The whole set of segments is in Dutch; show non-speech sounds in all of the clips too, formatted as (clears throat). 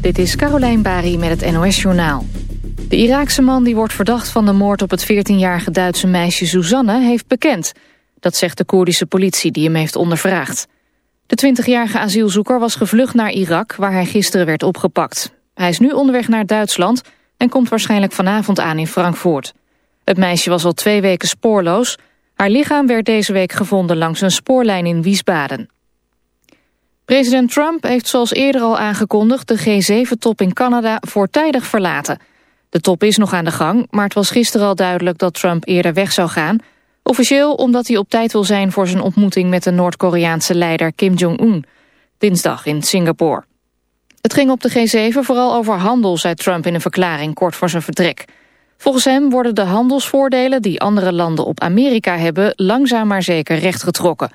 Dit is Carolijn Bari met het NOS Journaal. De Iraakse man die wordt verdacht van de moord op het 14-jarige Duitse meisje Suzanne heeft bekend. Dat zegt de Koerdische politie die hem heeft ondervraagd. De 20-jarige asielzoeker was gevlucht naar Irak waar hij gisteren werd opgepakt. Hij is nu onderweg naar Duitsland en komt waarschijnlijk vanavond aan in Frankfurt. Het meisje was al twee weken spoorloos. Haar lichaam werd deze week gevonden langs een spoorlijn in Wiesbaden. President Trump heeft zoals eerder al aangekondigd de G7-top in Canada voortijdig verlaten. De top is nog aan de gang, maar het was gisteren al duidelijk dat Trump eerder weg zou gaan. Officieel omdat hij op tijd wil zijn voor zijn ontmoeting met de Noord-Koreaanse leider Kim Jong-un. Dinsdag in Singapore. Het ging op de G7 vooral over handel, zei Trump in een verklaring kort voor zijn vertrek. Volgens hem worden de handelsvoordelen die andere landen op Amerika hebben langzaam maar zeker rechtgetrokken.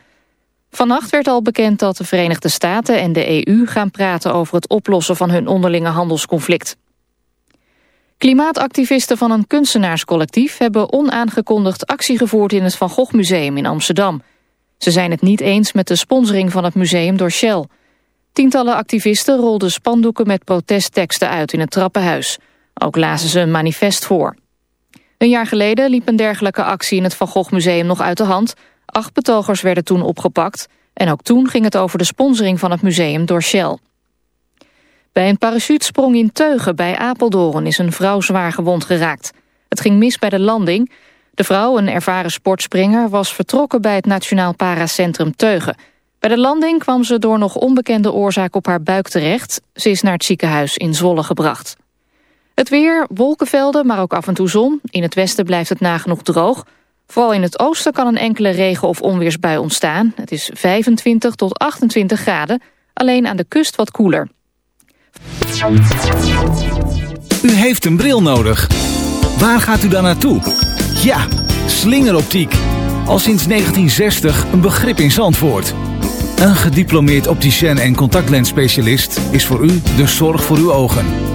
Vannacht werd al bekend dat de Verenigde Staten en de EU gaan praten over het oplossen van hun onderlinge handelsconflict. Klimaatactivisten van een kunstenaarscollectief hebben onaangekondigd actie gevoerd in het Van Gogh Museum in Amsterdam. Ze zijn het niet eens met de sponsoring van het museum door Shell. Tientallen activisten rolden spandoeken met protestteksten uit in het trappenhuis. Ook lazen ze een manifest voor. Een jaar geleden liep een dergelijke actie in het Van Gogh Museum nog uit de hand. Acht betogers werden toen opgepakt. En ook toen ging het over de sponsoring van het museum door Shell. Bij een parachutesprong in Teugen bij Apeldoorn is een vrouw zwaar gewond geraakt. Het ging mis bij de landing. De vrouw, een ervaren sportspringer, was vertrokken bij het Nationaal Paracentrum Teugen. Bij de landing kwam ze door nog onbekende oorzaak op haar buik terecht. Ze is naar het ziekenhuis in Zwolle gebracht. Het weer, wolkenvelden, maar ook af en toe zon. In het westen blijft het nagenoeg droog. Vooral in het oosten kan een enkele regen- of onweersbui ontstaan. Het is 25 tot 28 graden, alleen aan de kust wat koeler. U heeft een bril nodig. Waar gaat u dan naartoe? Ja, slingeroptiek. Al sinds 1960 een begrip in Zandvoort. Een gediplomeerd opticien en contactlensspecialist is voor u de zorg voor uw ogen.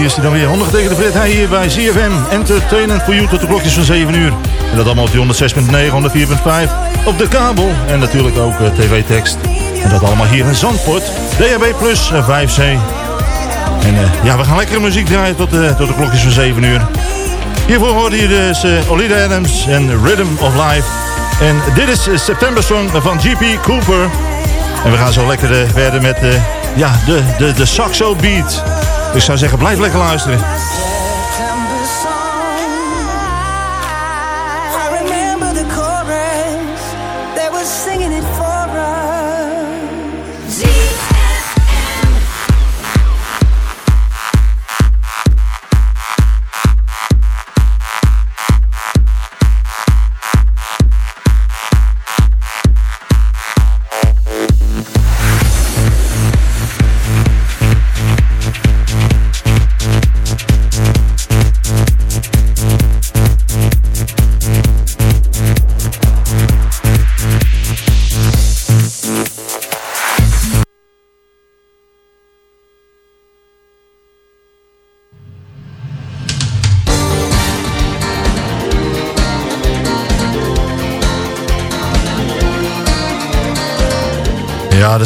Hier is hij dan weer. Hondig tegen de Brit. Hij hier bij CFM. Entertainment for you tot de klokjes van 7 uur. En dat allemaal op die 106.9, 104.5. Op de kabel. En natuurlijk ook uh, tv-tekst. En dat allemaal hier in Zandvoort. DHB Plus 5C. Eh, en uh, ja, we gaan lekkere muziek draaien tot, tot de klokjes van 7 uur. Hiervoor hoorde je dus Olida Adams en Rhythm of Life. En dit is September Song van GP Cooper. En we gaan zo lekker verder met ja, de, de, de saxo beat. Dus ik zou zeggen, blijf lekker luisteren. I remember the chorus, they were singing it for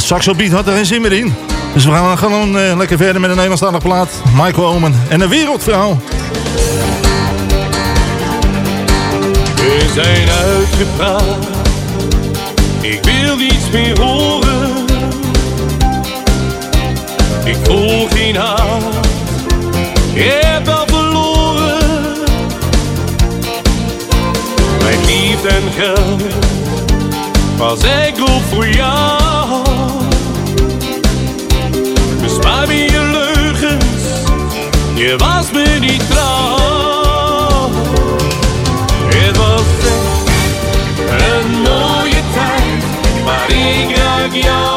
saxo beat had er geen zin meer in. Dus we gaan gewoon uh, lekker verder met een Nederlandstalige plaat. Michael Omen en een wereldvrouw. We zijn uitgepraat. Ik wil niets meer horen. Ik voel geen haat. Ik heb al verloren. Mijn liefde en geld was enkel voor jou. Bespaar me je leugens, je was me niet trouw. Het was een mooie tijd, maar ik raak jou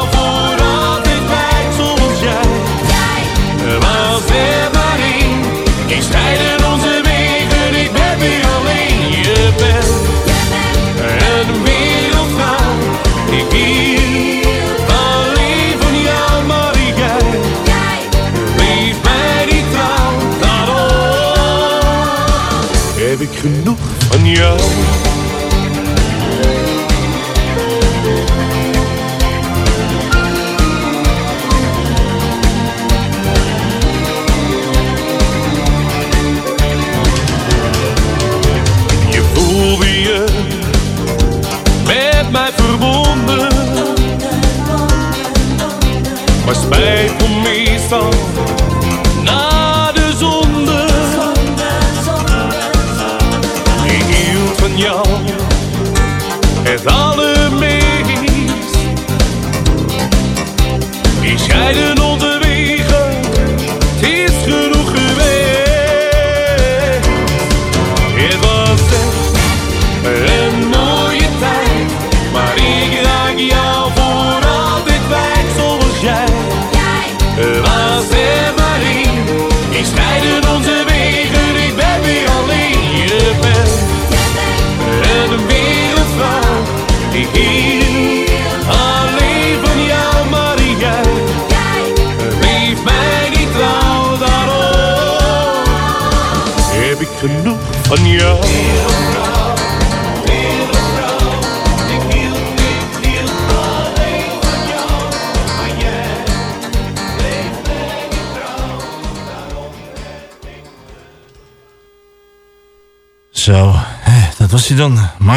heb ik genoeg van jou.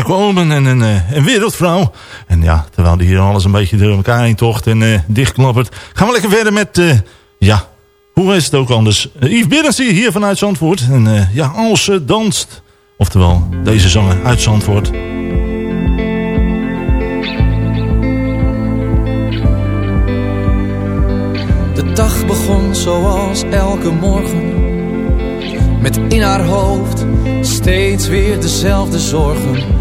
Michael en een, eh, een wereldvrouw. En ja, terwijl die hier alles een beetje door elkaar heen tocht en uh, dichtklappert... gaan we lekker verder met, uh, ja, hoe is het ook anders? Yves Berendsen hier vanuit Zandvoort. En ja, als ze danst. Oftewel, deze zanger uit Zandvoort. De dag begon zoals elke morgen. Met in haar hoofd steeds weer dezelfde zorgen.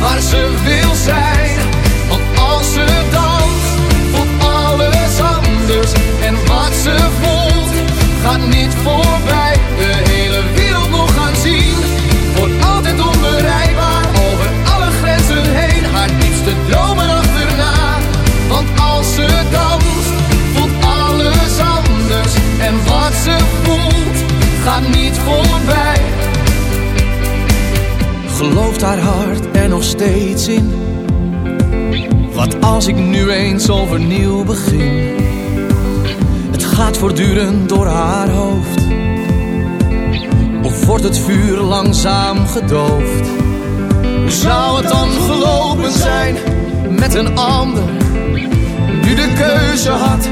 waar ze wil zijn. Want als ze danst, voelt alles anders. En wat ze voelt, gaat niet voorbij. De hele wereld nog gaan zien, wordt altijd onbereikbaar. Over alle grenzen heen, haar diepste dromen achterna. Want als ze danst, voelt alles anders. En wat ze voelt, gaat niet voorbij. Gelooft haar hart nog steeds in? Wat als ik nu eens overnieuw begin? Het gaat voortdurend door haar hoofd. Of wordt het vuur langzaam gedoofd? Hoe zou het dan gelopen zijn met een ander? Nu de keuze had.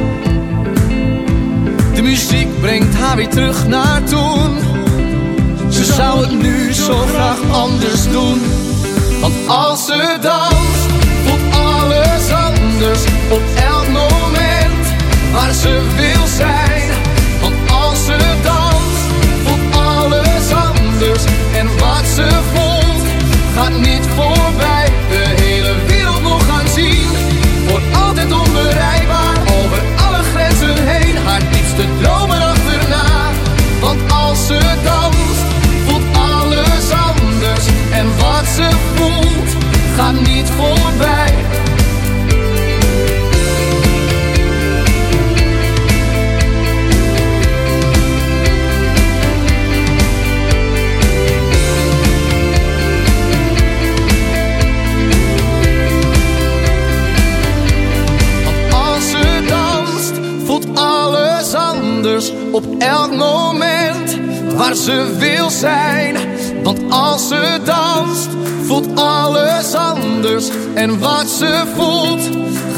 De muziek brengt haar weer terug naar toen. Ze zou het nu zo graag anders doen. Want als ze danst, voelt alles anders op elk moment waar ze wil zijn.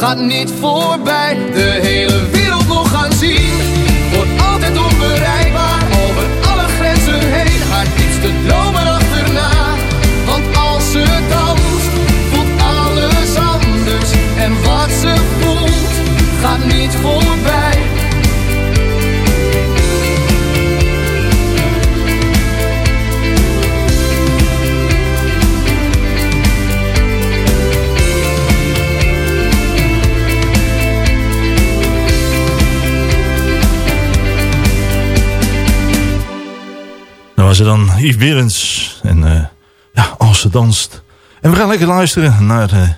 Gaat niet voorbij. De Yves Berends. En eh, ja, als ze danst. En we gaan lekker luisteren naar... eh,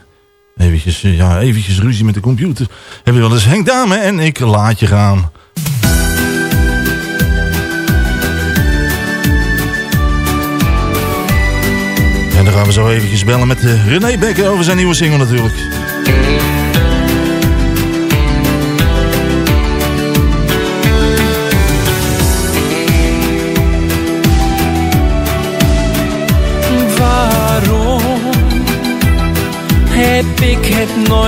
eventjes, eh, ja, eventjes ruzie met de computer. Hebben we wel eens Henk Dame en ik laat je gaan. En dan gaan we zo eventjes bellen met René Becker over zijn nieuwe single natuurlijk.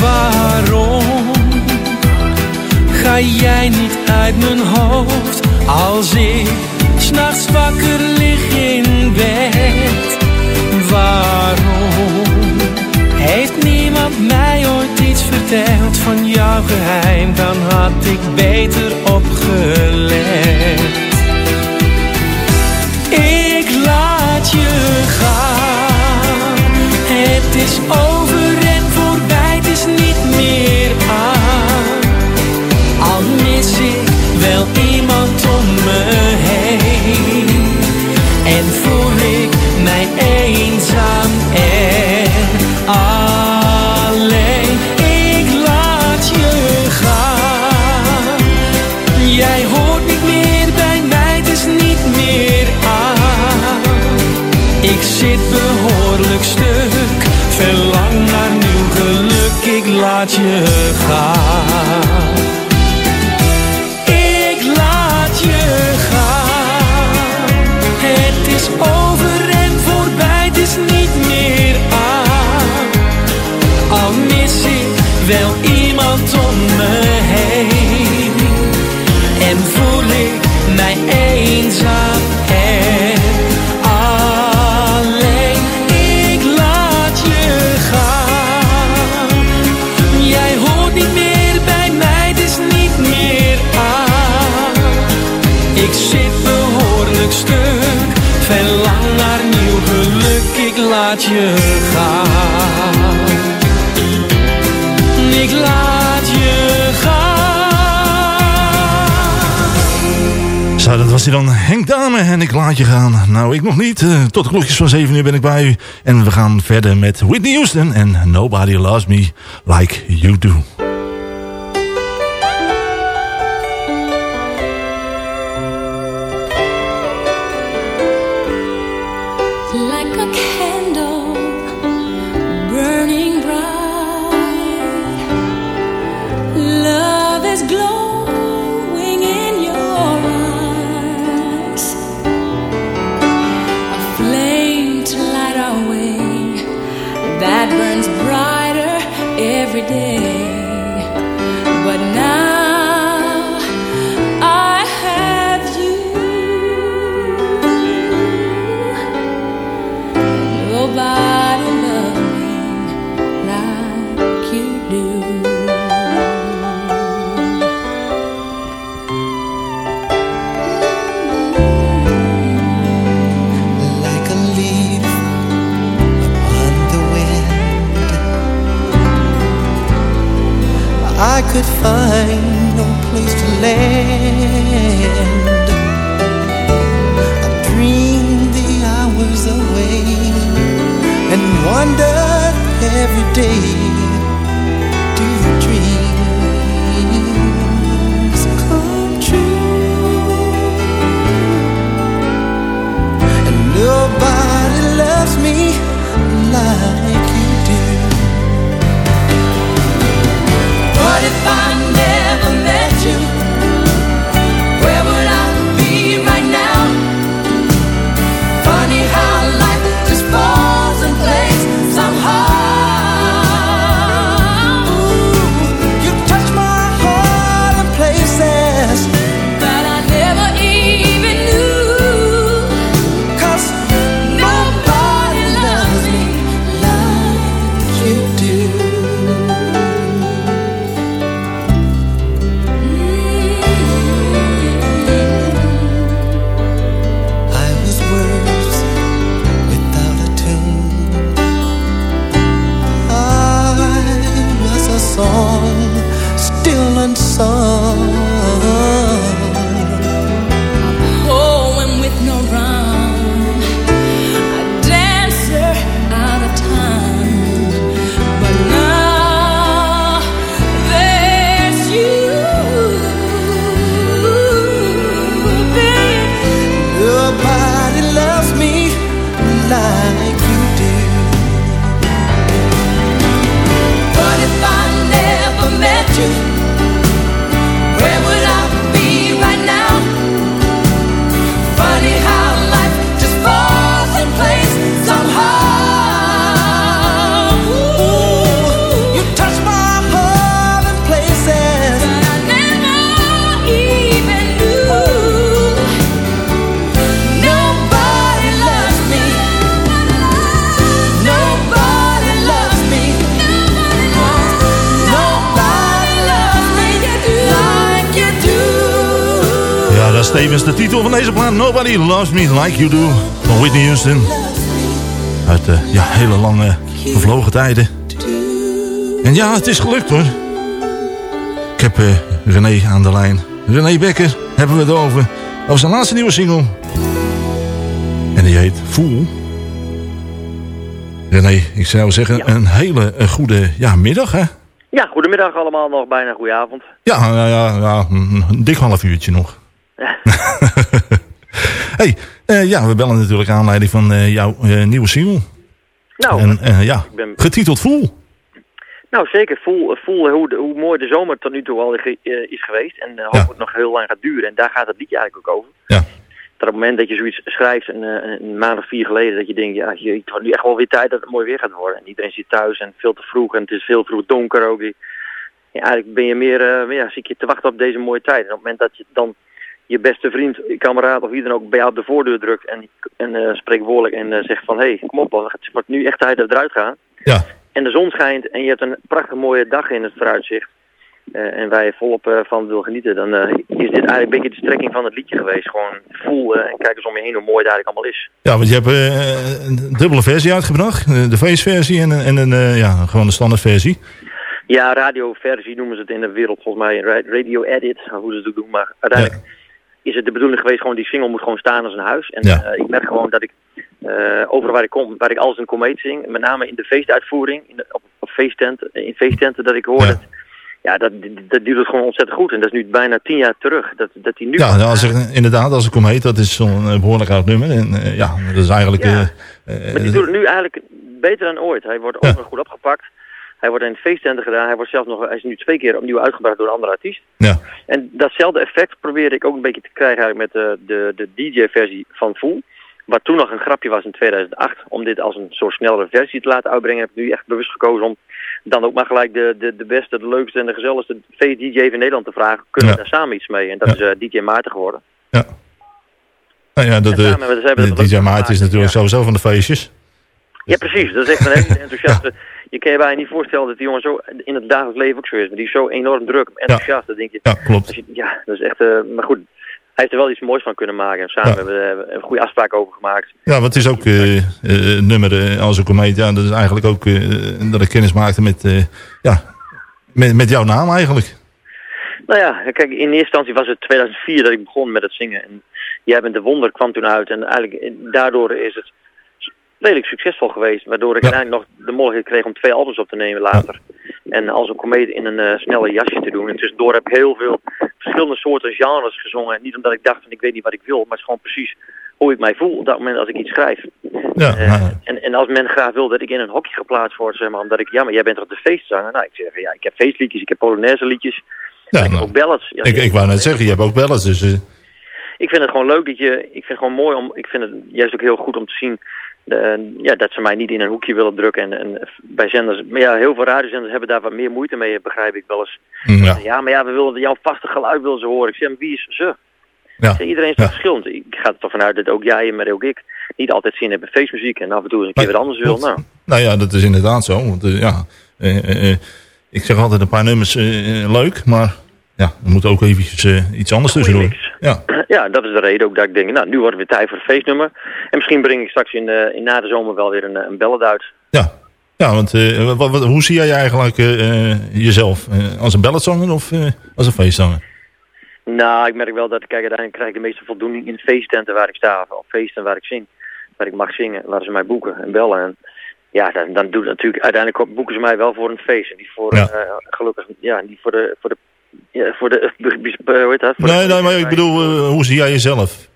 Waarom ga jij niet uit mijn hoofd als ik s'nachts wakker lig in bed? Waarom heeft niemand mij ooit iets verteld van jouw geheim? Dan had ik beter opgelet. Dan Henk Dame en ik laat je gaan. Nou, ik nog niet. Eh, tot de klokjes van 7 uur ben ik bij u. En we gaan verder met Whitney Houston en Nobody Loves Me Like You Do. Every day. Nobody Loves Me Like You Do. Van Whitney Houston. Uit de ja, hele lange vervlogen tijden. En ja, het is gelukt hoor. Ik heb eh, René aan de lijn. René Becker hebben we het over. Over zijn laatste nieuwe single. En die heet Fool. René, ik zou zeggen een hele eh, goede ja, middag hè. Ja, goedemiddag allemaal, nog bijna goede avond. Ja, ja, ja, ja een, een dik half uurtje nog. (laughs) hey, eh, ja, we bellen natuurlijk aan aanleiding van eh, jouw eh, nieuwe single. Nou, en, ja, ben- getiteld Fool. nou zeker, voel, voel hoe, hoe mooi de zomer tot nu toe al is geweest. En hoop het nog heel lang gaat duren. En daar gaat het liedje eigenlijk ook over. Ja. Dat op het moment dat je zoiets schrijft, een, een maand of vier geleden, dat je denkt, ja, je, het wordt nu echt wel weer tijd dat het mooi weer gaat worden. En iedereen zit thuis en veel te vroeg en het is veel te vroeg donker ook. Ja, eigenlijk ben je meer, ja, zit je te wachten op deze mooie tijd. En op het moment dat je dan je beste vriend, kameraad of wie dan ook bij jou op de voordeur drukt en, en eh, spreekwoordelijk en eh, zegt van, hé, hey, kom op, het wordt nu echt tijd dat we eruit gaan. Ja. En de zon schijnt en je hebt een prachtig mooie dag in het vooruitzicht. eh, en wij volop eh, van wil genieten, dan is dit eigenlijk een beetje de strekking van het liedje geweest. Gewoon voel en kijk eens om je heen hoe mooi het eigenlijk allemaal is. Ja, want je hebt een dubbele versie uitgebracht. De feestversie en, een- en een, ja, gewoon de standaardversie. Ja, radioversie noemen ze het in de wereld volgens mij, ra- radio edit, hoe ze het ook doen. Maar uiteindelijk is het de bedoeling geweest, gewoon die single moet gewoon staan als een huis. En Ja. eh, ik merk gewoon dat ik eh, overal waar ik kom, waar ik alles een komeet zing, met name in de feestuitvoering, in de, op, op feesttenten, in feesttenten, dat ik hoor Ja. dat, ja, dat, dat duurt het gewoon ontzettend goed. En dat is nu bijna tien jaar terug, dat, dat die nu... Ja, als er, inderdaad, als ik kom heet, dat is zo'n eh, behoorlijk oud nummer. En ja, dat is eigenlijk... Ja. Maar die doet het nu eigenlijk beter dan ooit. Hij wordt overal goed opgepakt. Hij wordt in feesttenten gedaan. Hij wordt zelfs nog, hij is nu twee keer opnieuw uitgebracht door een andere artiest. Ja. En datzelfde effect probeerde ik ook een beetje te krijgen eigenlijk met de, de, de DJ-versie van Fool. Wat toen nog een grapje was in 2008, om dit als een soort snellere versie te laten uitbrengen, heb ik nu echt bewust gekozen om dan ook maar gelijk de, de, de beste, de leukste en de gezelligste feest-DJ van Nederland te vragen. Kunnen we daar samen iets mee? En dat is eh, DJ Maarten geworden. nou ja, dat, samen eh, ook DJ Maarten is natuurlijk sowieso van de feestjes. Ja, precies. Dat is echt een hele (laughs) enthousiaste... Je kan je bijna niet voorstellen dat die jongen zo in het dagelijks leven ook zo is. Maar die is zo enorm druk, enthousiast. Dan denk je, Ja, klopt. je- ja, dat is echt... eh, maar goed, hij heeft er wel iets moois van kunnen maken. En samen Ja. hebben we we een goede afspraak over gemaakt. Ja, want het is ook eh, eh, een nummer eh, als een komeet. Ja, dat is eigenlijk ook eh, dat ik kennis maakte met, eh, ja, Met, met jouw naam eigenlijk. Nou ja, kijk, in eerste instantie was het 2004 dat ik begon met het zingen. En Jij bent de wonder kwam toen uit. En eigenlijk eh, daardoor is het redelijk succesvol geweest. Waardoor ik uiteindelijk nog de mogelijkheid kreeg om twee albums op te nemen later. En als een komeet in een eh, snelle jasje te doen. En tussendoor heb ik heel veel verschillende soorten genres gezongen. Niet omdat ik dacht van ik weet niet wat ik wil. Maar het is gewoon precies hoe ik mij voel op dat moment als ik iets schrijf. Ja, Eh, en, en als men graag wil dat ik in een hokje geplaatst word, zeg maar, omdat ik, ja, maar jij bent toch de feestzanger? Nou, ik zeg, ja, ik heb feestliedjes, ik heb Polonaise liedjes, Ja, ik heb nou, ook ballads. Ja, ik, ik wou net zeggen, je hebt ook ballads. Dus, eh, ik vind het gewoon leuk dat je, ik vind het gewoon mooi om, ik vind het juist ook heel goed om te zien de, ja, dat ze mij niet in een hoekje willen drukken. En, en bij zenders, maar ja, heel veel radiozenders hebben daar wat meer moeite mee, begrijp ik wel eens. ja. maar ja, we willen jouw vaste geluid willen ze horen. Ik zeg, wie is ze? Ja. Zeg, Iedereen is toch verschillend. Ik ga er toch vanuit dat ook jij, maar ook ik, niet altijd zin hebben in feestmuziek en af en toe een keer wat anders wil. Nou, Nou ja, dat is inderdaad zo. Want, eh, ja, eh, eh, eh, ik zeg altijd een paar nummers eh, eh, leuk, maar ja, er moet ook eventjes eh, iets anders tussendoor. Ja. ja, dat is de reden ook dat ik denk, nou, nu wordt het weer tijd voor een feestnummer. En misschien breng ik straks in, eh, in na de zomer wel weer een, eh, een ballad uit. Ja, want eh, wat, wat- hoe zie jij eigenlijk jezelf? Eh, als een balladzanger of eh, als een feestzanger? Nou, ik merk wel dat, kijk, uiteindelijk krijg ik de meeste voldoening in feesttenten waar ik sta, of feesten waar ik zing. Waar ik mag zingen, waar ze mij boeken en bellen. En ja, dan, dan doet het natuurlijk, uiteindelijk boeken ze mij wel voor een feest. En niet voor, Ja. eh, gelukkig, ja, niet voor de, voor de, ja, voor de, (laughs) hoe heet dat? Voor de- Nee, nee, maar ik bedoel, eh, hoe zie jij jezelf?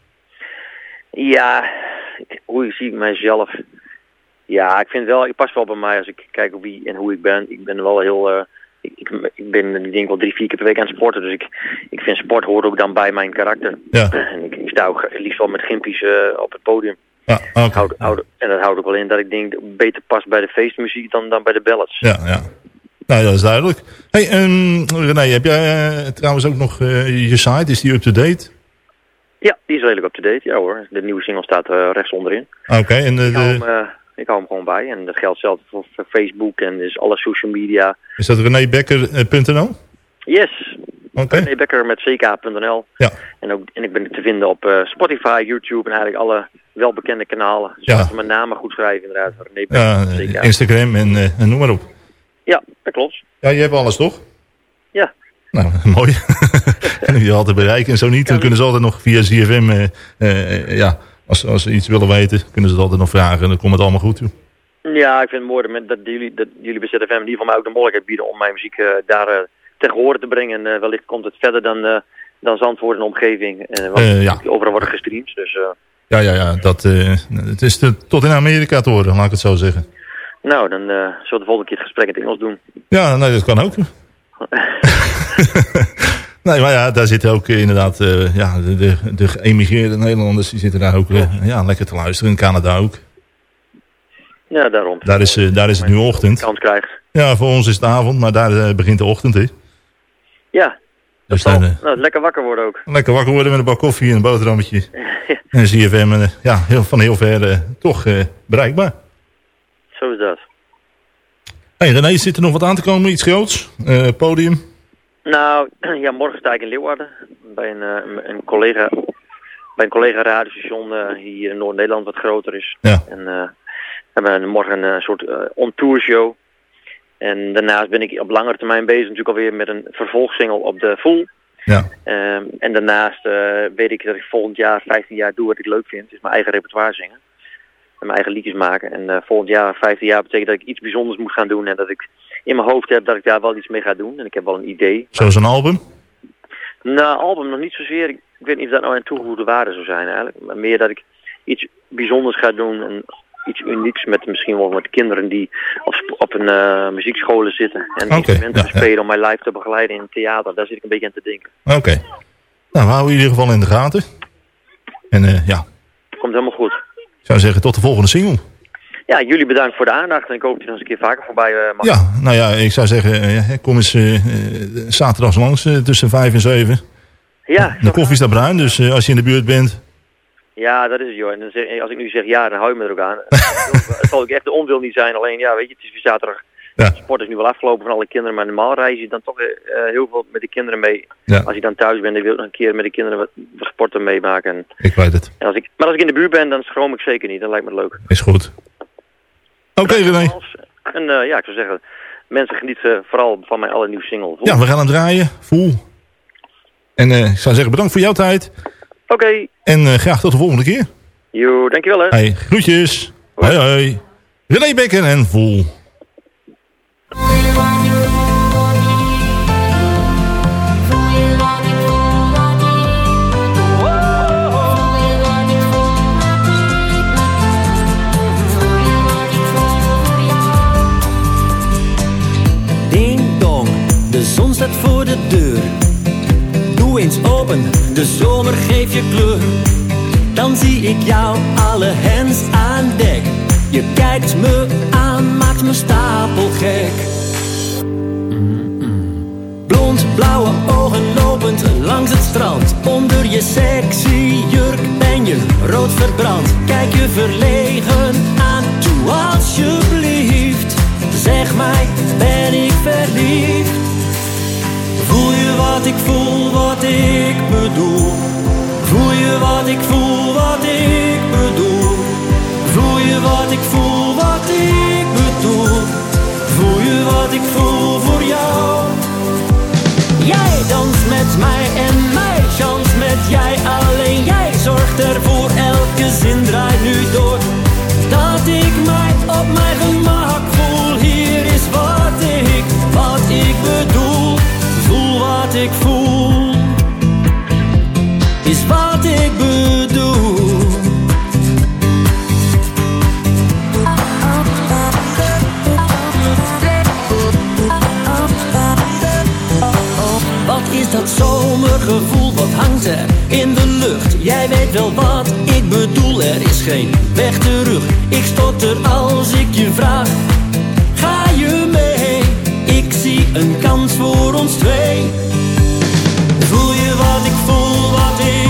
Ja, hoe zie ik mijzelf? Ja, ik vind wel, ik pas wel bij mij als ik kijk op wie en hoe ik ben. Ik ben wel heel, eh, ik, ik, ik ben ik denk wel drie, vier keer per week aan het sporten. Dus ik, ik vind sport hoort ook dan bij mijn karakter. Ja. (clears throat) En ik, ik sta ook liefst wel met gimpies eh, op het podium. Ja. Houd, houd, en dat houdt ook wel in dat ik denk beter past bij de feestmuziek dan, dan bij de ballads. Ja, ja. Nou, dat is duidelijk. Hey, ehm, René, heb jij eh, trouwens ook nog eh, je site? Is die up-to-date? Ja, die is redelijk up-to-date. Ja hoor, de nieuwe single staat eh, rechts onderin. Oké, en Ik hou, hem, ik hou hem gewoon bij. En dat geldt zelfs voor, voor Facebook en dus alle social media. is dat renébekker.nl? Yes. Oké. René Becker met ck.nl. Ja. En, ook, en ik ben te vinden op Spotify, YouTube en eigenlijk alle welbekende kanalen. Ja. Zoals ze mijn namen goed schrijven inderdaad. René Becker Ja. Instagram en, en noem maar op. Ja, dat klopt. Ja, je hebt alles toch? Ja. Nou, (laughs) mooi. (laughs) Kunnen je altijd bereiken en zo niet. Dan kunnen ze altijd nog via ZFM, eh, eh, ja, als, als ze iets willen weten, kunnen ze het altijd nog vragen. En dan komt het allemaal goed. Joh. Ja, ik vind het mooi dat, jullie, dat jullie bij ZFM in ieder geval mij ook de mogelijkheid bieden om mijn muziek eh, daar tegen horen te brengen. En wellicht komt het verder dan, dan Zandvoort en omgeving. Eh, want overal worden gestreamd. Dus Ja, ja, ja. Dat, het is te- tot in Amerika te horen, laat ik het zo zeggen. Nou, dan eh, zullen we de volgende keer het gesprek in het Engels doen. Ja, nee, dat kan ook. (laughs) nee, maar ja, daar zitten ook eh, inderdaad eh, ja, de, de, de geëmigreerde Nederlanders. Die zitten daar ook eh, ja, lekker te luisteren. In Canada ook. Ja, daarom. Daar is, daar is het nu ochtend. Kans krijgt. Ja, voor ons is het avond, maar daar begint de ochtend. Hè. Ja, Dus dan, nou, lekker wakker worden ook. lekker wakker worden met een bak koffie en een boterhammetje. (laughs) En ZFM, ja, heel, van heel ver toch bereikbaar. Zo is dat. Hey, René, zit er nog wat aan te komen? Iets groots? Eh, podium? Nou, (clears throat) ja, morgen sta ik in Leeuwarden bij een, eh, een- collega bij een collega radiostation eh, hier in Noord-Nederland wat groter is. Ja. En eh, we hebben morgen een soort eh, on-tour show. En daarnaast ben ik op langere termijn bezig natuurlijk alweer met een vervolgsingle op de Full. Ja. Ehm, en daarnaast eh, weet ik dat ik volgend jaar 15 jaar doe wat ik leuk vind. Dus mijn eigen repertoire zingen. En mijn eigen liedjes maken. En eh, volgend jaar, 15 jaar, betekent dat ik iets bijzonders moet gaan doen. En dat ik in mijn hoofd heb dat ik daar wel iets mee ga doen. En ik heb wel een idee. Zoals een album? Nou, album nog niet zozeer. Ik, ik weet niet of dat nou een toegevoegde waarde zou zijn eigenlijk. Maar meer dat ik iets bijzonders ga doen. En iets unieks met misschien wel met kinderen die op, op een eh, muziekscholen zitten. En Oké, instrumenten ja, ja. spelen om mij live te begeleiden in het theater. Daar zit ik een beetje aan te denken. Oké. Nou, we houden in ieder geval in de gaten. En eh, ja, Komt helemaal goed. Ik zou zeggen tot de volgende single. Ja, jullie bedankt voor de aandacht. En ik hoop dat je nog eens een keer vaker voorbij eh, mag. Ja, nou ja, ik zou zeggen, eh, kom eens eh, zaterdags langs tussen vijf en zeven. Ja, De koffie staat bruin, dus als je in de buurt bent... ja, dat is het joh. En dan zeg, als ik nu zeg ja, dan hou je me er ook aan. (laughs) het zal ook echt de onwil niet zijn. Alleen ja, weet je, het is weer zaterdag. Ja. Sport is nu wel afgelopen van alle kinderen. Maar normaal reis je dan toch eh, heel veel met de kinderen mee. Ja. Als je dan thuis bent, dan wil nog een keer met de kinderen wat, wat sporten meemaken. En, Ik weet het. en als ik, maar als ik in de buurt ben, dan schroom ik zeker niet. Dan lijkt me leuk. Is goed. Oké, René. En eh, ja, ik zou zeggen, mensen genieten vooral van mijn allernieuwe single. Ja, we gaan hem draaien. Voel. En ik zou zeggen bedankt voor jouw tijd. Oké. En graag tot de volgende keer. Jo, dankjewel hè. Hey, groetjes. Hoi hoi. René Bekken en Voel. Voor de deur. Doe eens open, de zomer geeft je kleur. Dan zie ik jou, alle hens aan dek. Je kijkt me aan, maakt me stapelgek. Blond, blauwe ogen lopend langs het strand. Onder je sexy jurk ben je rood verbrand. Kijk je verlegen aan, toe alsjeblieft. Zeg mij, ben ik verliefd? Voel je wat ik voel, wat ik bedoel? Voel je wat ik voel, wat ik bedoel? Voel je wat ik voel, wat ik bedoel? Voel je wat ik voel voor jou? Jij danst met mij en mij chans met jij alleen. Jij zorgt ervoor, elke zin draait nu door. Dat ik mij op mijn gemak voel. Hier is wat ik, wat ik bedoel. Voel wat ik voel. Dat zomergevoel, wat hangt er in de lucht? Jij weet wel wat ik bedoel, er is geen weg terug. Ik stotter als ik je vraag, ga je mee? Ik zie een kans voor ons twee. Voel je wat ik voel, wat ik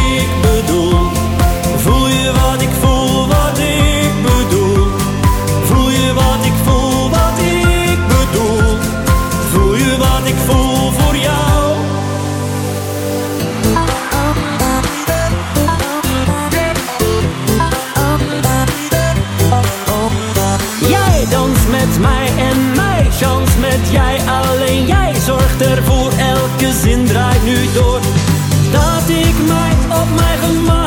met jij alleen. Jij zorgt ervoor, elke zin draait nu door. Dat ik mij op mijn gemak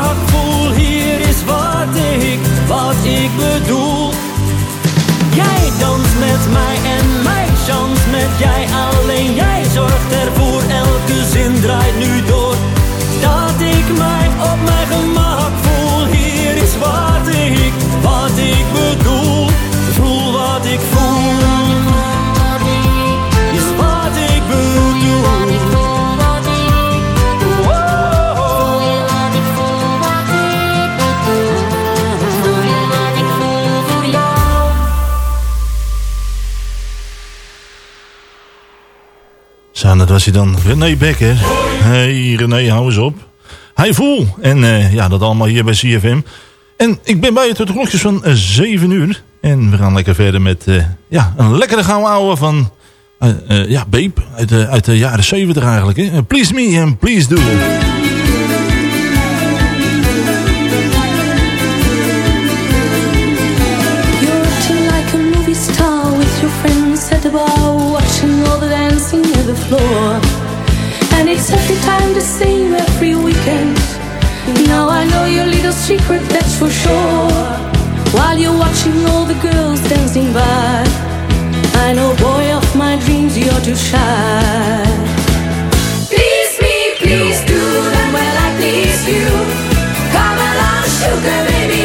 was hij dan. René Bekker. Hey René, hou eens op. Hij voel. En eh, ja, dat allemaal hier bij CFM. En ik ben bij je tot de klokjes van eh, 7 uur. En we gaan lekker verder met eh, ja, een lekkere gouden ouwe van... eh, eh, ja, Beep. Uit, uit de jaren 70 eigenlijk. Hè. Please me and please do. You're like a movie star with your friends at the the floor. And it's every time the same every weekend. Now I know your little secret, that's for sure. While you're watching all the girls dancing by, I know, boy of my dreams, you're too shy. Please me, please do them well, I please you. Come along, sugar baby,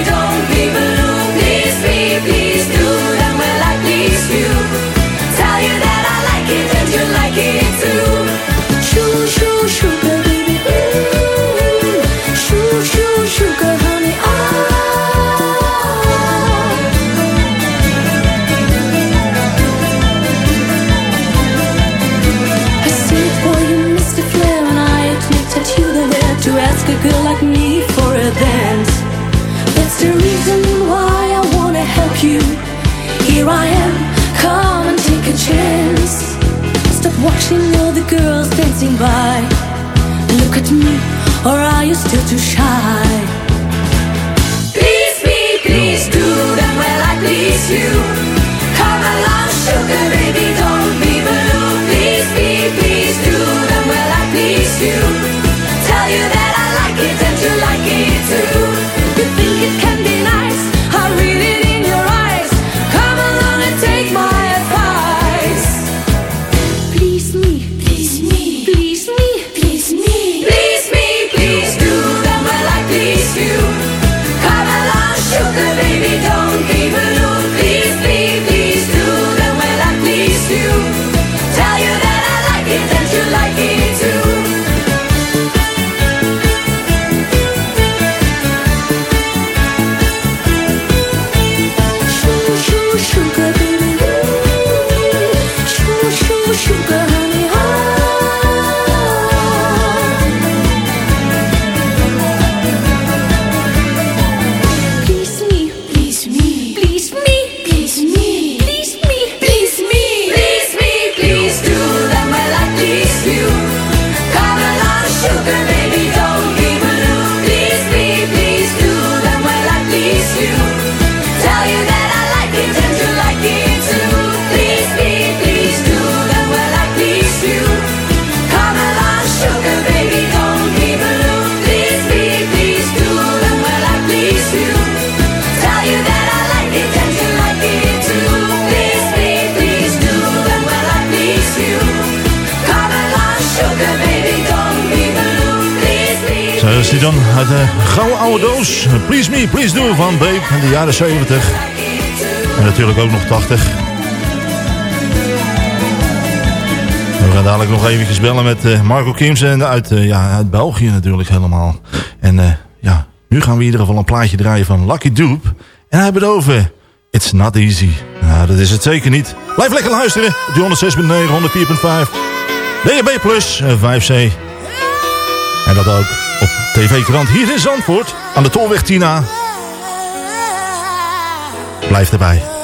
Watching all the girls dancing by Look at me, or are you still too shy? Please me, please do, them well. I please you? Come along, sugar baby, don't be blue Please me, please do, them well. I please you? Dan uit de gouden oude doos. Please Me, Please Do van Babe in de jaren 70. En natuurlijk ook nog 80. We gaan dadelijk nog eventjes bellen met uh, Marco Kimsen uit, uh, ja, uit België natuurlijk helemaal. En uh, ja, nu gaan we in ieder geval een plaatje draaien van Lucky Dupe. En hij over It's Not Easy. Nou, dat is het zeker niet. Blijf lekker luisteren op die 106.9, 104.5. DHB Plus, 5C. En dat ook op TV-krant hier in Zandvoort aan de Tolweg Tina. Blijf erbij.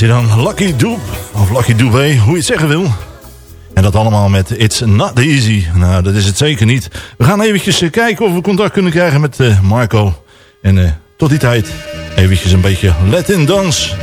Was dan Lucky Doop, of Lucky Doobé, hoe je het zeggen wil. En dat allemaal met It's Not Easy. Nou, dat is het zeker niet. We gaan eventjes eh, kijken of we contact kunnen krijgen met eh, Marco. En eh, tot die tijd eventjes een beetje Latin dans.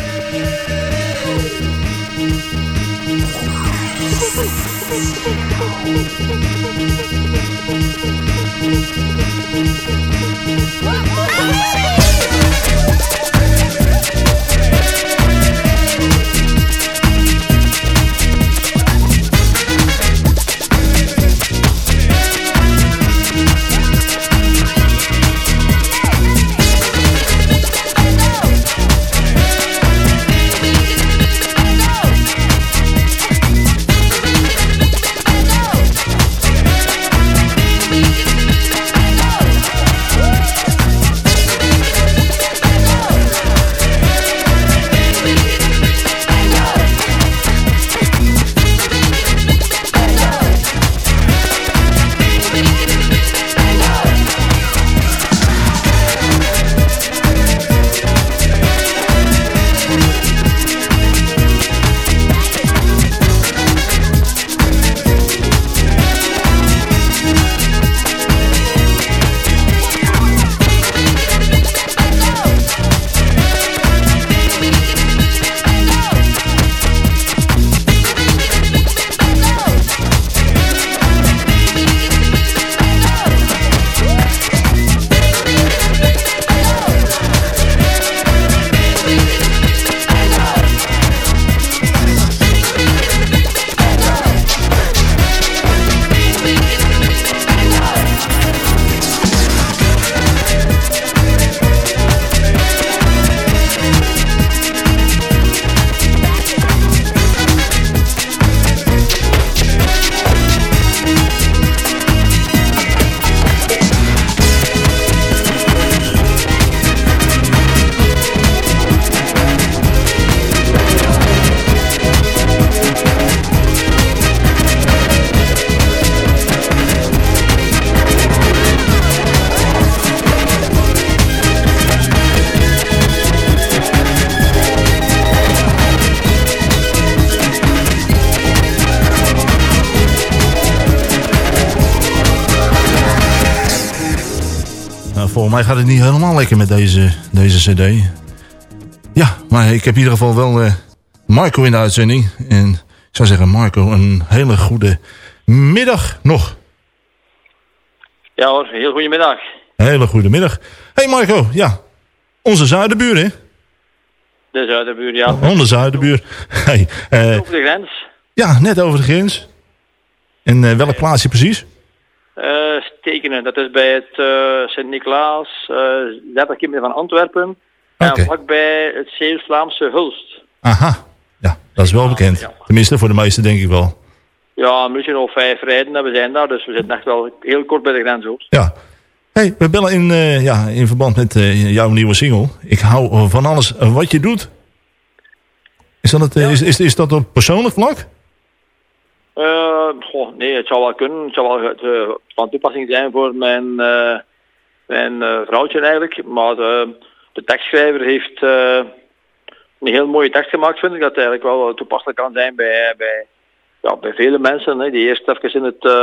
Mij gaat het niet helemaal lekker met deze, deze cd. Ja, maar ik heb in ieder geval wel eh, Marco in de uitzending. En ik zou zeggen, Marco, een hele goede middag nog. Ja hoor, heel goedemiddag. Hele goede middag. hey Marco, ja, onze zuidenbuur hè? De Zuiderbuur, ja. Onze zuidenbuur. Hey, eh, Over de grens. ja, net over de grens. En eh, welk plaatsje precies? Eh, Stekenen, dat is bij het eh, Sint-Niklaas, eh 30 kilometer van Antwerpen. En vlakbij het Zeeuws-Vlaamse Hulst. Aha, ja, dat is wel bekend. Tenminste, voor de meesten denk ik wel. Ja, een minuutje of vijf rijden en we zijn daar, dus we zitten echt wel heel kort bij de grens hoor. Ja. Hey, we bellen in, ja, in verband met jouw nieuwe single. Ik hou van alles wat je doet. Is dat, het, is, is, is dat op persoonlijk vlak? Eh, goh, nee, het zou wel kunnen. Het zou wel eh, van toepassing zijn voor mijn, eh, mijn vrouwtje eigenlijk. Maar de, de tekstschrijver heeft een heel mooie tekst gemaakt, vind ik. Dat eigenlijk wel toepasselijk kan zijn bij, bij, ja, bij vele mensen. Hè, die eerst even in het...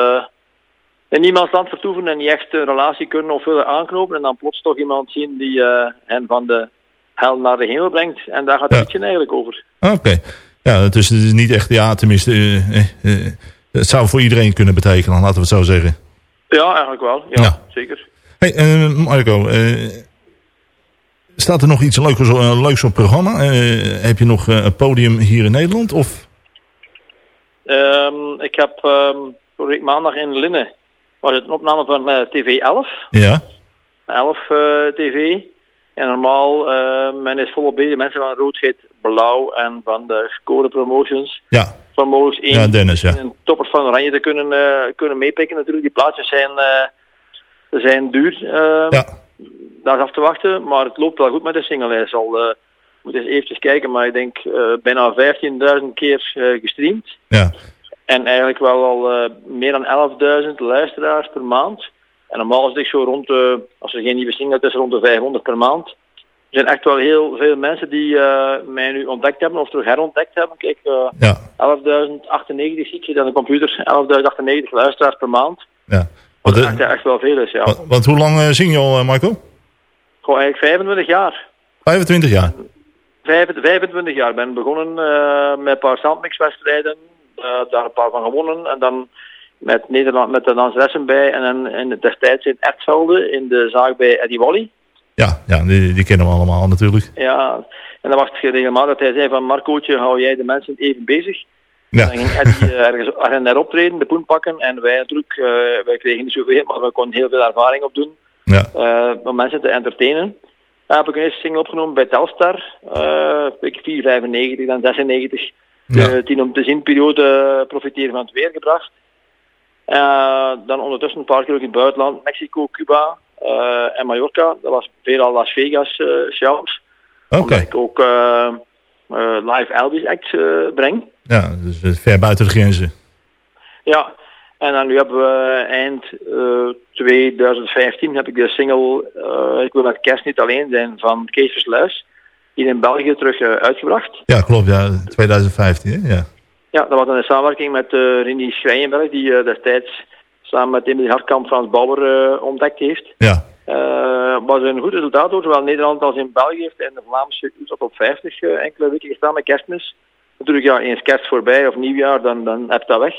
in iemands land vertoeven en niet echt een relatie kunnen of willen aanknopen. En dan plots toch iemand zien die hen van de hel naar de hemel brengt. En daar gaat het liedje eigenlijk over. Oké. Ja, dus het is niet echt, ja, tenminste, eh, eh, eh, het zou voor iedereen kunnen betekenen, laten we het zo zeggen. Ja, eigenlijk wel. Ja, Ja. zeker. Hey, Marco, staat er nog iets leuks, leuks op programma? Heb je nog een podium hier in Nederland? Of? Ehm, ik heb vorige week maandag in Linnen was het een opname van TV 11. Ja. 11 eh, TV. En normaal, men is volop bezig. Mensen van Rood, Geit, Blauw en van de Score Promotions. Ja. Van mogelijk één Ja, Dennis, ja. een toppers van Oranje te kunnen, eh, kunnen meepikken natuurlijk. Die plaatjes zijn, eh, zijn duur. eh, Daar is af te wachten. Maar het loopt wel goed met de single. Hij zal, eh moet eens eventjes kijken, maar ik denk bijna 15.000 keer gestreamd. Ja. En eigenlijk wel al meer dan 11.000 luisteraars per maand. En normaal is het zo rond, de, als er geen nieuwe single is, rond de 500 per maand. Er zijn echt wel heel veel mensen die eh, mij nu ontdekt hebben of terug herontdekt hebben. Kijk, eh Ja. 11.098 zie ik aan de computer. 11.098 luisteraars per maand. Ja. Wat Want, echt, eh, echt wel veel is, ja. want, want hoe lang eh, zing je al, eh, Michael? Gewoon eigenlijk 25 jaar. 25 jaar. Vijf- 25 jaar. Ik ben begonnen eh, met een paar zandmixwedstrijden. eh, daar een paar van gewonnen. En dan met Nederland met de danseressen bij. En dan in, destijds in Ertsvelde in de zaak bij Eddie Wally. Ja, ja die, die kennen we allemaal natuurlijk. Ja, en dan was het regelmatig dat hij zei van Marcootje, hou jij de mensen even bezig. Ja. Dan ging Eddie eh, ergens ergens optreden, de poen pakken. En wij natuurlijk, eh, wij kregen niet zoveel, maar we konden heel veel ervaring opdoen. Ja. eh, om mensen te entertainen. Dan heb ik een eerste single opgenomen bij Telstar. eh ik 495, dan 96. De tien om te zien periode profiteren van het weer gebracht. Dan ondertussen een paar keer ook in het buitenland. Mexico, Cuba en Mallorca. Dat was veelal Las Vegas eh shows. Oké. Omdat ik ook eh, eh, live Elvis acts eh, breng. Ja, dus eh, ver buiten de grenzen. Ja, en dan nu hebben we eind eh, 2015 heb ik de single eh, Ik wil met kerst niet alleen zijn van Kees Versluis hier in België terug eh, uitgebracht. Ja, klopt. Ja, 2015, hè? Ja. Ja, dat was dan in samenwerking met Rini Schrijenberg, die eh, destijds samen met Emily Hartkamp Frans Bauer eh, ontdekt heeft. Ja. Eh was een goed resultaat hoor, zowel Nederland als in België heeft in de Vlaamse op 50 eh, enkele weken gestaan met kerstmis. Natuurlijk, ja, eens kerst voorbij of nieuwjaar, dan, dan heb je dat weg.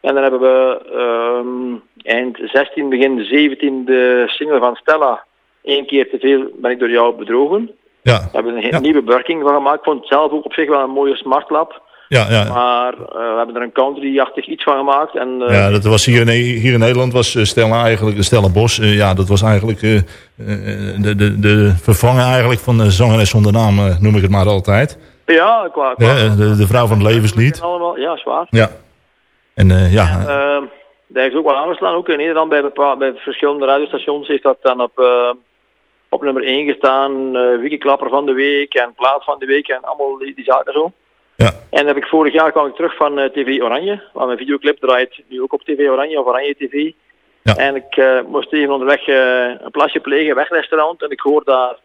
En dan hebben we ehm, eind 16, begin 17 de single van Stella. Eén keer te veel ben ik door jou bedrogen. Ja. Daar hebben we een nieuwe bewerking van gemaakt. Ik vond het zelf ook op zich wel een mooie smartlap. Ja, ja. Maar eh, we hebben er een country-achtig iets van gemaakt. En, eh, Ja, dat was hier in, hier in Nederland was eh, Stella eigenlijk, Stella Bos, ja, dat was eigenlijk de, de, de vervanger eigenlijk van de zangeres zonder naam, noem ik het maar altijd. ja, qua, qua Ja, de, de vrouw van het levenslied. allemaal, ja, zwaar. Ja. En ja, Eh, dat heeft ook wel aangeslaan. Ook in Nederland bij, bij verschillende radiostations heeft dat dan op, op nummer 1 gestaan. Wiekenklapper van de week en Plaat van de week en allemaal die, die zaken zo. Ja. En dan heb ik vorig jaar kwam ik terug van eh, TV Oranje. Want mijn videoclip draait nu ook op TV Oranje of Oranje TV. Ja. En ik eh, moest even onderweg eh, een plasje plegen, wegrestaurant. En ik hoor daar,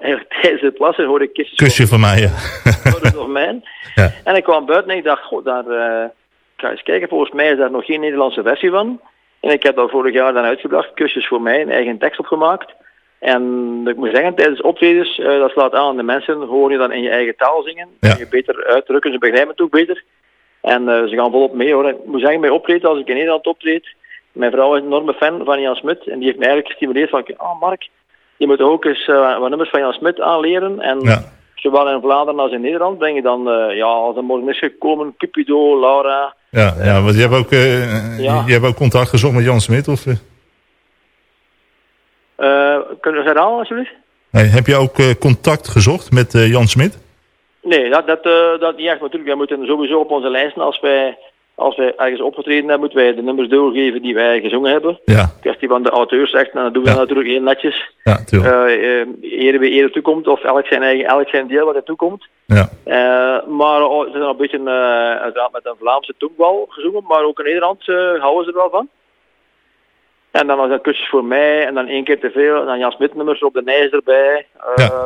eigenlijk tijdens het plassen, hoorde ik kistjes kusje van mij, ja. (laughs) mijn. (laughs) Ja. En ik kwam buiten en ik dacht, goh, daar, ik ga eens kijken. Volgens mij is daar nog geen Nederlandse versie van. En ik heb dat vorig jaar dan uitgebracht, kusjes voor mij, een eigen tekst opgemaakt. En ik moet zeggen, tijdens optredens, eh, dat slaat aan. De mensen horen je dan in je eigen taal zingen. Ja. Je beter uitdrukken, ze begrijpen het ook beter. En eh, ze gaan volop mee hoor. Ik moet zeggen, bij optreden, als ik in Nederland optreed, mijn vrouw is een enorme fan van Jan Smit. En die heeft mij eigenlijk gestimuleerd van, oh Mark, je moet ook eens eh, wat nummers van Jan Smit aanleren. En Ja. zowel in Vlaanderen als in Nederland breng je dan, ja, als er morgen is gekomen, Cupido, Laura. Ja, ja want je hebt, ook, Ja. je hebt ook contact gezocht met Jan Smit, of... eh? Kunnen we dat herhalen alsjeblieft? Nee, heb je ook eh, contact gezocht met eh, Jan Smit? Nee, dat, dat, dat niet echt. Natuurlijk, wij moeten sowieso op onze lijsten, als wij, als wij ergens opgetreden hebben, moeten wij de nummers doorgeven die wij gezongen hebben. Ja. Kwestie van de auteursrechten, en dat doen we natuurlijk heel netjes. Ja, eh, ere bij ere toekomt, of elk zijn, eigen, elk zijn deel wat er toekomt. Ja. Maar oh, ze zijn een beetje met een Vlaamse toonbal gezongen, maar ook in Nederland houden ze er wel van. En dan was dat kusjes voor mij, en dan één keer te veel, en dan Jan Smit nummers op de Nijs erbij. eh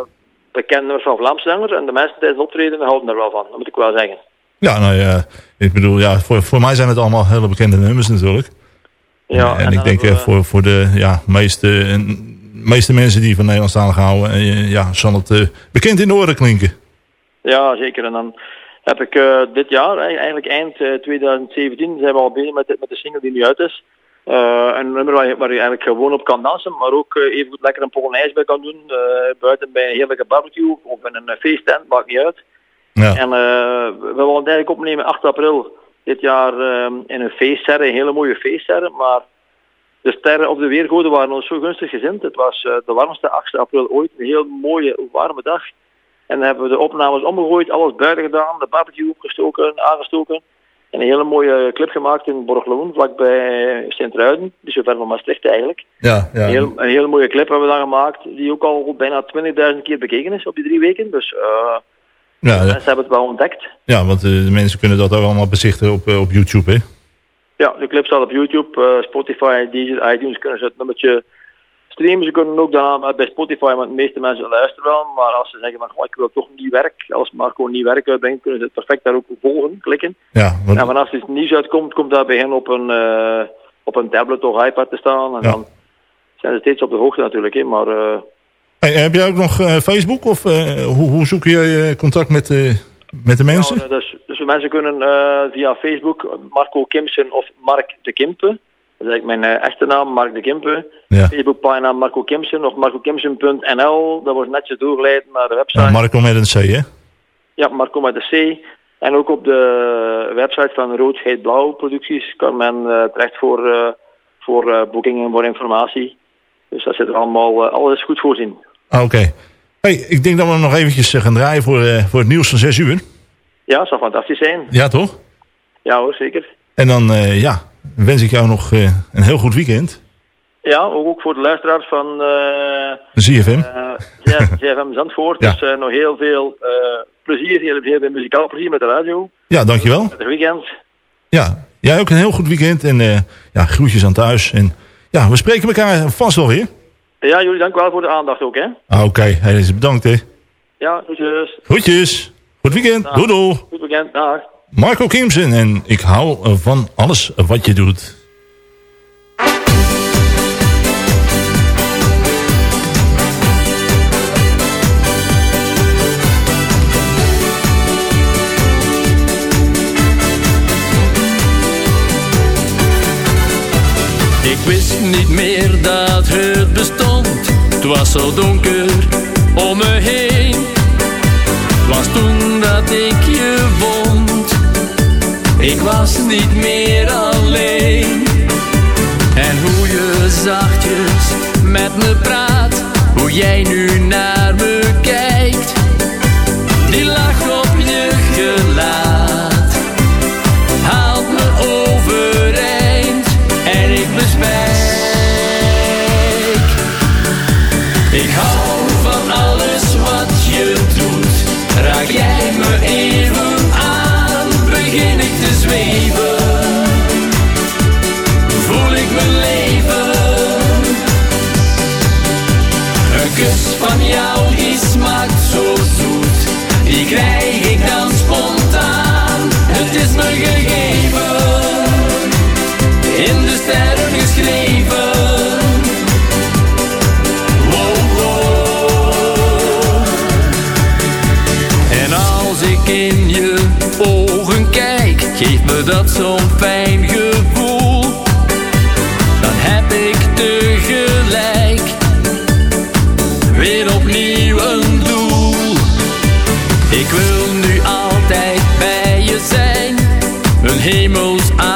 Bekende nummers van Vlaamse zangers, en de mensen tijdens optreden houden er wel van, dat moet ik wel zeggen. Ja, nou ja, ik bedoel, ja, voor, voor mij zijn het allemaal hele bekende nummers natuurlijk. Ja, en, en ik denk eh, voor, voor de ja, meeste, en- meeste mensen die van Nederlandstalig houden, eh, ja, zal het eh, bekend in de oren klinken. Ja, zeker. En dan heb ik dit jaar, eigenlijk eind eh, 2017, zijn we al bezig met de, met de single die nu uit is. Eh, een nummer waar je, waar je eigenlijk gewoon op kan dansen, maar ook eh, even goed lekker een polonaise bij kan doen. eh, buiten bij een heerlijke barbecue of in een feesttent, maakt niet uit. Ja. En we willen het eigenlijk opnemen 8 april dit jaar in een feestserre, een hele mooie feestserre. Maar de sterren op de weergoden waren ons zo gunstig gezind. Het was de warmste 8 april ooit, een heel mooie, warme dag. En dan hebben we de opnames omgegooid, alles buiten gedaan, de barbecue opgestoken, aangestoken. En een hele mooie clip gemaakt in Borgloon, vlakbij Sint-Ruiden, dus zo ver van Maastricht eigenlijk. Ja, ja. Een, heel, een hele mooie clip hebben we dan gemaakt, die ook al bijna 20.000 keer bekeken is op die drie weken. Dus eh Ja, ja. mensen hebben het wel ontdekt. ja, want eh, de mensen kunnen dat ook allemaal bezichtigen op, eh, op YouTube, hè? Ja, de clip staat op YouTube, Spotify, Deezer, iTunes kunnen ze het nummertje streamen. Ze kunnen ook dan eh, bij Spotify, want de meeste mensen luisteren wel. Maar als ze zeggen van, "Goh, ik wil toch nieuw werk, als Marco nieuw werk uitbrengt, kunnen ze het perfect daar ook op volgen, klikken. Ja, want- En vanaf het nieuws uitkomt, komt dat bij hen op een, eh, op een tablet of iPad te staan. En Ja. dan zijn ze steeds op de hoogte natuurlijk. Hè, maar eh, Hey, heb jij ook nog Facebook? Of hoe, hoe zoek je contact met, met de mensen? Ja, dus, dus mensen kunnen via Facebook Marco Kimsen of Mark de Kimpe. Dat is eigenlijk mijn eh, echte naam, Mark de Kimpe. Ja. Facebookpagina Marco Kimsen of marcokimsen.nl. Dat wordt netjes doorgeleid naar de website. Ja, Marco met een C, hè? Ja, Marco met de C. En ook op de website van Rood, Geit, Blauw producties kan men eh, terecht voor, eh, voor boekingen en voor informatie. Dus dat zit er allemaal, alles goed voorzien. Ah, Oké. Hey, ik denk dat we nog eventjes gaan draaien voor, voor het nieuws van 6 uur. Ja, dat zou fantastisch zijn. Ja, toch? Ja hoor, zeker. En dan eh, wens ik jou nog eh, een heel goed weekend. Ja, ook voor de luisteraars van eh ZFM. eh, ja, (laughs) ZFM Zandvoort. Ja. Dus nog heel veel plezier, heel, veel muzikaal plezier met de radio. Ja, dankjewel. Het weekend. Ja, jij ook een heel goed weekend. En ja, groetjes aan thuis. En ja, we spreken elkaar vast wel weer. Ja, jullie dank wel voor de aandacht ook, hè. Ah, Oké, hey, bedankt hè. Ja, groetjes. Groetjes. Goed weekend. Doei doei. Goed weekend, dag. Marco Kimsen en ik hou van alles wat je doet. Ik wist niet meer dat het bestond. Het was zo donker om me heen. Was toen dat ik je vond. Ik was niet meer alleen. En hoe je zachtjes met me praat. Hoe jij nu naar zo'n fijn gevoel. Dan heb ik tegelijk weer opnieuw een doel. Ik wil nu altijd bij je zijn, een hemels avontuur.